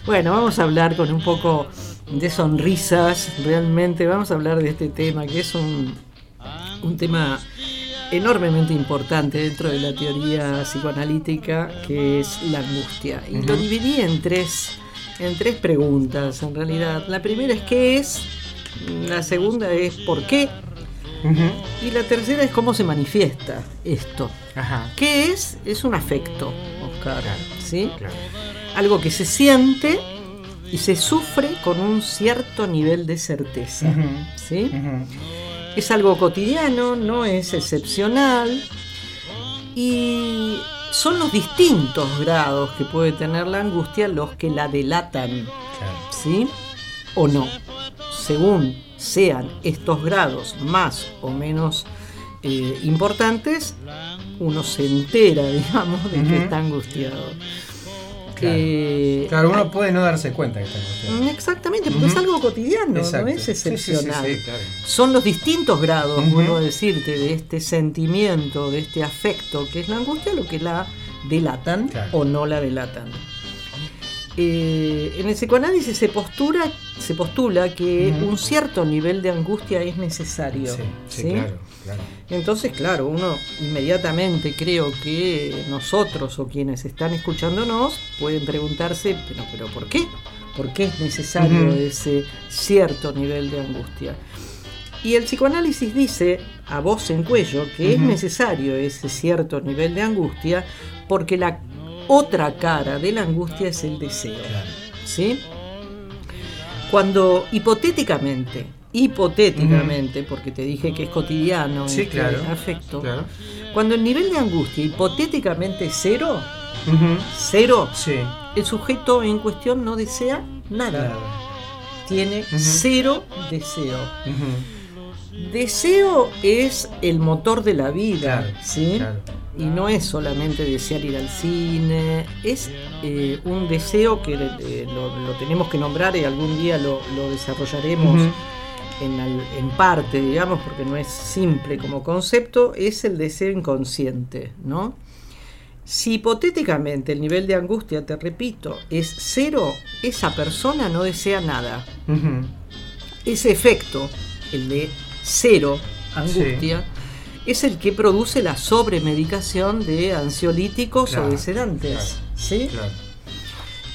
Bueno, vamos a hablar con un poco de sonrisas, realmente. Vamos a hablar de este tema, que es un, un tema enormemente importante dentro de la teoría psicoanalítica, que es la angustia. Y lo dividí en tres, en tres preguntas, en realidad. La primera es qué es, la segunda es por qué, Y la tercera es cómo se manifiesta esto. Ajá. ¿Qué es? Es un afecto, Oscar. ¿sí? Algo que se siente y se sufre con un cierto nivel de certeza. ¿sí? Es algo cotidiano, no es excepcional. Y son los distintos grados que puede tener la angustia los que la delatan. ¿Sí? O no. Según sean estos grados más o menos eh, importantes, uno se entera, digamos, de que está angustiado. Claro. Eh, Claro, uno puede no darse cuenta que está angustiado. Exactamente, porque es algo cotidiano, Exacto. no es Sí, sí, sí, excepcional. sí, claro. Son los distintos grados, Ujú. vuelvo a decirte, de este sentimiento, de este afecto que es la angustia, lo que la delatan o no la delatan. Eh, en el psicoanálisis se, postura, se postula que un cierto nivel de angustia es necesario. Sí, sí, ¿sí? claro, claro. Entonces, claro, uno inmediatamente creo que nosotros o quienes están escuchándonos pueden preguntarse, pero, pero ¿por qué? ¿Por qué es necesario ese cierto nivel de angustia? Y el psicoanálisis dice, a voz en cuello, que es necesario ese cierto nivel de angustia porque la otra cara de la angustia es el deseo. ¿Sí? Cuando hipotéticamente, hipotéticamente, porque te dije que es cotidiano Sí, este claro, afecto, claro. cuando el nivel de angustia hipotéticamente es cero, cero, Sí. el sujeto en cuestión no desea nada. Tiene cero deseo. Deseo es el motor de la vida, ¿sí? Y no es solamente desear ir al cine, es eh, un deseo que eh, lo, lo tenemos que nombrar y algún día lo, lo desarrollaremos en, al- en parte, digamos, porque no es simple como concepto, es el deseo inconsciente, ¿no? Si hipotéticamente el nivel de angustia, te repito, es cero, esa persona no desea nada. Ese efecto, el de cero angustia, es el que produce la sobremedicación de ansiolíticos Claro, o sedantes. ¿sí? Claro.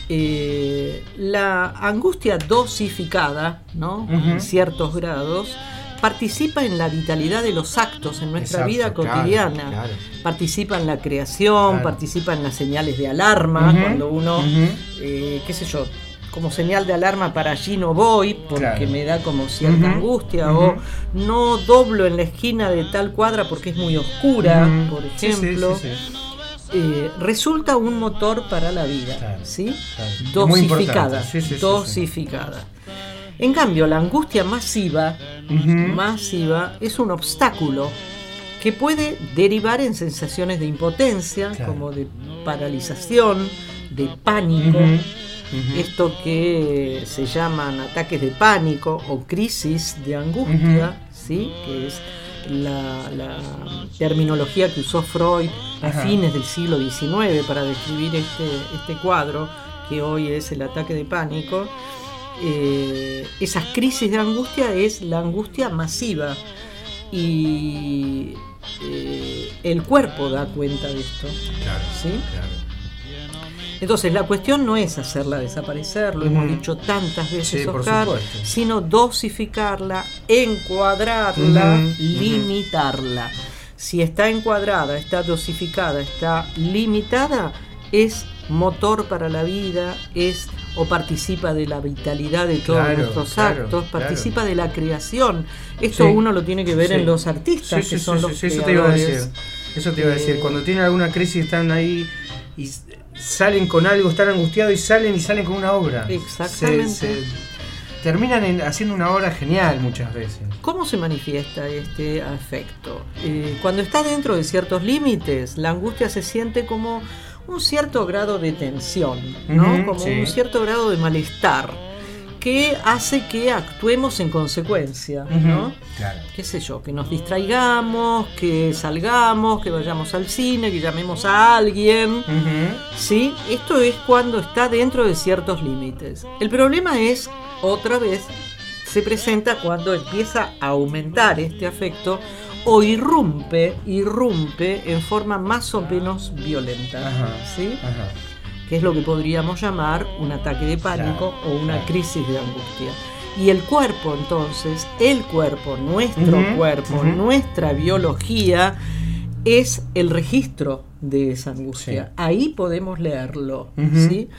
Eh, la angustia dosificada, ¿no? En ciertos grados, participa en la vitalidad de los actos en nuestra Exacto, vida claro, cotidiana. claro. Participa en la creación, Claro. participa en las señales de alarma, cuando uno, eh, qué sé yo, como señal de alarma para allí no voy porque Claro. me da como cierta angustia o no doblo en la esquina de tal cuadra porque es muy oscura, por Sí, sí, ejemplo. sí, sí. Eh, resulta un motor para la vida, ¿sí? claro. Dosificada. Sí, sí, sí, sí. dosificada. En cambio, la angustia masiva, masiva es un obstáculo que puede derivar en sensaciones de impotencia, como de paralización, de pánico, Esto que se llaman ataques de pánico o crisis de angustia, ¿sí? que es la, la terminología que usó Freud a Ajá. fines del siglo XIX para describir este, este cuadro, que hoy es el ataque de pánico. Eh, esas crisis de angustia es la angustia masiva y eh, el cuerpo da cuenta de esto. ¿sí? Entonces la cuestión no es hacerla desaparecer, lo hemos dicho tantas veces, Sí, Oscar, sino dosificarla, encuadrarla, limitarla. Si está encuadrada, está dosificada, está limitada, es motor para la vida, es o participa de la vitalidad de todos Claro, nuestros claro, actos, claro. participa de la creación. Esto Sí. uno lo tiene que ver Sí. en los artistas, Sí, que son los eso te iba a decir. Eso te iba a decir. Cuando tienen alguna crisis están ahí y salen con algo, están angustiados y salen y salen con una obra. Exactamente. Se- se- terminan en- haciendo una obra genial muchas veces. ¿Cómo se manifiesta este afecto? Eh, cuando está dentro de ciertos límites, la angustia se siente como un cierto grado de tensión, ¿no? Como sí. un cierto grado de malestar que hace que actuemos en consecuencia, ¿no? Claro. qué sé yo, que nos distraigamos, que salgamos, que vayamos al cine, que llamemos a alguien. ¿Sí? Esto es cuando está dentro de ciertos límites. El problema es, otra vez, se presenta cuando empieza a aumentar este afecto o irrumpe, irrumpe en forma más o menos violenta. ¿Sí? Que es lo que podríamos llamar un ataque de pánico o una crisis de angustia. Y el cuerpo, entonces, el cuerpo, nuestro cuerpo, nuestra biología, es el registro de esa angustia. Sí. Ahí podemos leerlo. ¿sí?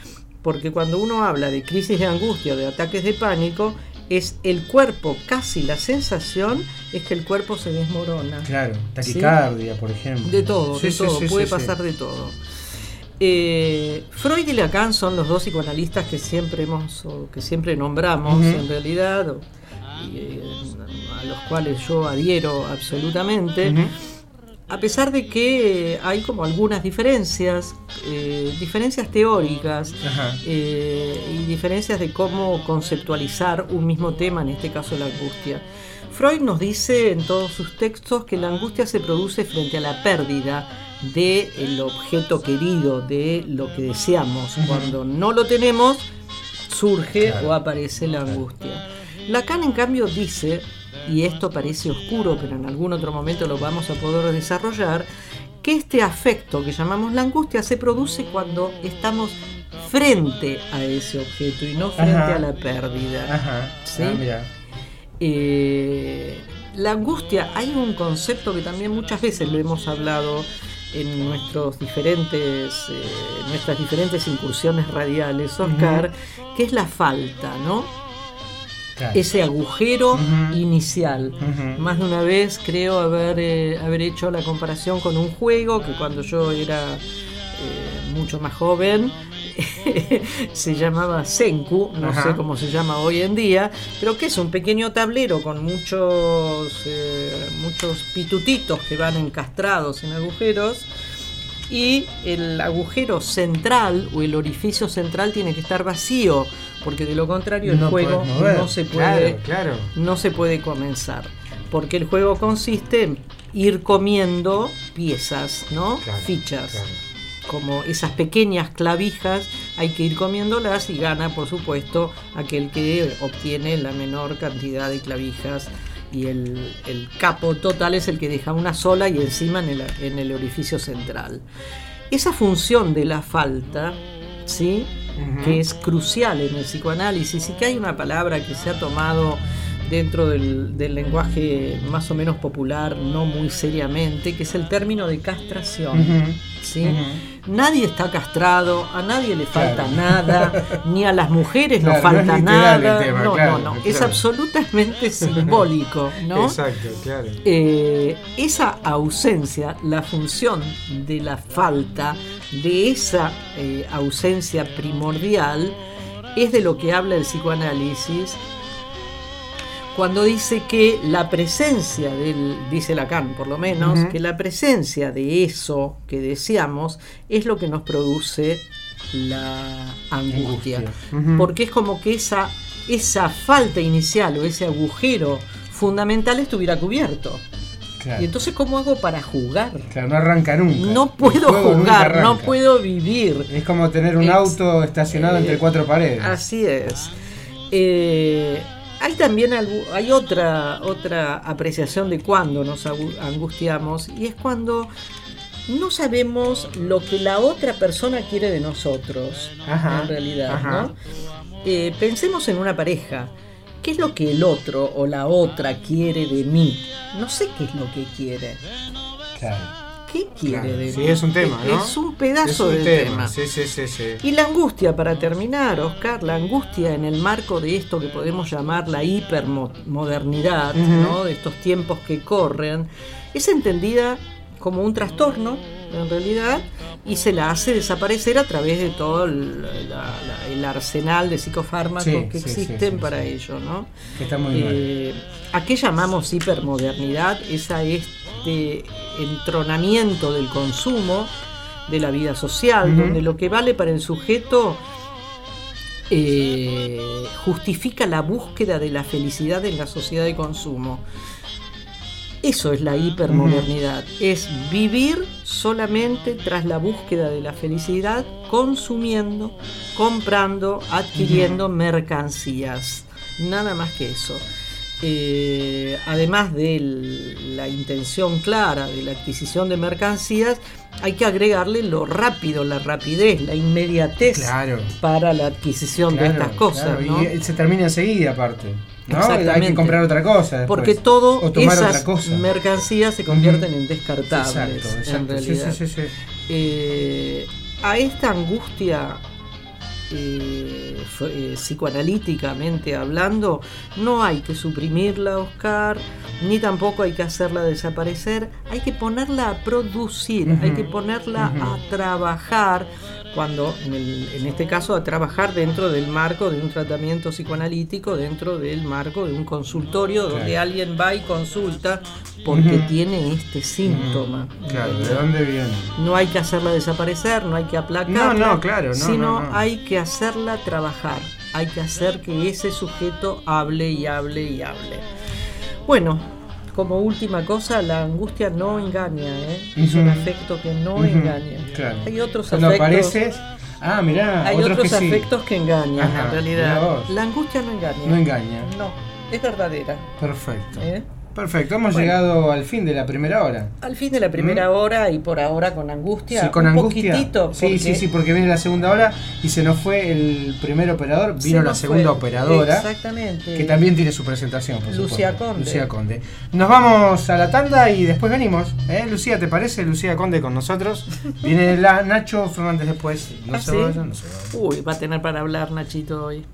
Porque cuando uno habla de crisis de angustia, de ataques de pánico, es el cuerpo, casi la sensación es que el cuerpo se desmorona. Claro, ¿sí? taquicardia, por ejemplo. De todo, Sí, de todo, puede pasar de todo. Eh, Freud y Lacan son los dos psicoanalistas que siempre hemos, o que siempre nombramos Ujú. en realidad, o- y, eh, a los cuales yo adhiero absolutamente. A pesar de que eh, hay como algunas diferencias, eh, diferencias teóricas eh, y diferencias de cómo conceptualizar un mismo tema, en este caso la angustia. Freud nos dice en todos sus textos que la angustia se produce frente a la pérdida del objeto querido, de lo que deseamos. Cuando no lo tenemos, surge Claro. o aparece la angustia. Lacan, en cambio, dice, y esto parece oscuro, pero en algún otro momento lo vamos a poder desarrollar, que este afecto que llamamos la angustia se produce cuando estamos frente a ese objeto y no frente Ajá. a la pérdida. Ajá. ¿sí? Ah. Eh, la angustia, hay un concepto que también muchas veces lo hemos hablado en nuestros diferentes, eh, nuestras diferentes incursiones radiales, Oscar, que es la falta, ¿no? Claro. Ese agujero inicial. Más de una vez creo haber, eh, haber hecho la comparación con un juego que cuando yo era mucho más joven se llamaba Senku, no Ajá. sé cómo se llama hoy en día, pero que es un pequeño tablero con muchos, eh, muchos pitutitos que van encastrados en agujeros. Y el agujero central o el orificio central tiene que estar vacío, porque de lo contrario el No juego podés mover. no se puede Claro, claro. no se puede comenzar. Porque el juego consiste en ir comiendo piezas, ¿no? Claro, Fichas. Como esas pequeñas clavijas, hay que ir comiéndolas y gana, por supuesto, aquel que obtiene la menor cantidad de clavijas. Y el, el capo total es el que deja una sola y encima en el, en el orificio central. Esa función de la falta, ¿sí? Que es crucial en el psicoanálisis y que hay una palabra que se ha tomado dentro del, del lenguaje más o menos popular, no muy seriamente, que es el término de castración. ¿Sí? Nadie está castrado, a nadie le falta Claro. nada, ni a las mujeres Claro, nos falta nada. tema, no, claro, no, no, es absolutamente simbólico, ¿no? Exacto, claro. Eh, esa ausencia, la función de la falta, de esa eh, ausencia primordial, es de lo que habla el psicoanálisis cuando dice que la presencia del, dice Lacan por lo menos, que la presencia de eso que deseamos es lo que nos produce la angustia. Porque es como que esa, esa falta inicial o ese agujero fundamental estuviera cubierto. Claro. Y entonces, ¿cómo hago para jugar? Claro, no arranca nunca. No puedo jugar, no puedo vivir. Es como tener un auto estacionado eh, entre cuatro paredes. Así es. Eh, hay también algu- hay otra, otra apreciación de cuando nos angustiamos y es cuando no sabemos lo que la otra persona quiere de nosotros, Ajá, en realidad. ajá. ¿no? Eh, pensemos en una pareja. ¿Qué es lo que el otro o la otra quiere de mí? No sé qué es lo que quiere. Claro. ¿Qué quiere Claro, de sí, es un tema, ¿no? Es un pedazo Es un del tema, tema. Sí, sí, sí, sí. Y la angustia, para terminar, Oscar, la angustia en el marco de esto que podemos llamar la hipermodernidad. ¿no? de estos tiempos que corren, es entendida como un trastorno, en realidad, y se la hace desaparecer a través de todo el, la- la- el arsenal de psicofármacos Sí, que sí, existen sí, para ello. ¿no? Que está muy mal. Eh, ¿A qué llamamos hipermodernidad? Es a este entronamiento del consumo, de la vida social, donde lo que vale para el sujeto eh, justifica la búsqueda de la felicidad en la sociedad de consumo. Eso es la hipermodernidad, es vivir solamente tras la búsqueda de la felicidad, consumiendo, comprando, adquiriendo mercancías. Nada más que eso. Eh, además de la intención clara de la adquisición de mercancías, hay que agregarle lo rápido, la rapidez, la inmediatez para la adquisición de estas cosas. Y se termina enseguida aparte. ¿no? Hay que comprar otra cosa. Porque todo esas mercancías se convierten en descartables. En realidad. Eh, a esta angustia eh, eh, psicoanalíticamente hablando, no hay que suprimirla, Oscar, ni tampoco hay que hacerla desaparecer, hay que ponerla a producir, hay que ponerla a trabajar cuando en, este caso a trabajar dentro del marco de un tratamiento psicoanalítico, dentro del marco de un consultorio donde alguien va y consulta porque tiene este síntoma. Claro, ¿de dónde viene? No hay que hacerla desaparecer, no hay que aplacarla, no, no, claro, sino hay que hacerla trabajar, hay que hacer que ese sujeto hable y hable y hable. Bueno, como última cosa, la angustia no engaña, ¿eh? es un afecto que no engaña. Hay otros Cuando apareces, ah, mirá, hay otros, afectos que engañan en realidad. La angustia no engaña. No engaña. No, es verdadera. Perfecto. ¿Eh? Perfecto, hemos llegado al fin de la primera hora. Al fin de la primera ¿Mm? hora y por ahora con angustia. Sí, con un angustia. Poquitito, sí, sí, sí, porque viene la segunda hora y se nos fue el primer operador, vino la segunda operadora. Exactamente. Que también tiene su presentación, por Lucía Conde. Lucía Conde. Nos vamos a la tanda y después venimos. ¿eh? Lucía, ¿te parece? Lucía Conde con nosotros. Viene la Nacho Fernández después. No ¿Ah, se vayan, no se Uy, va a tener para hablar Nachito hoy.